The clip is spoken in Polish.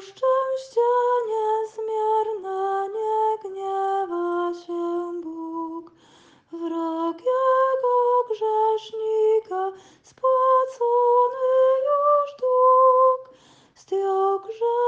szczęście niezmierne, nie gniewa się Bóg. Wrogiego grzesznika spłacony już dług, zdjął grzech.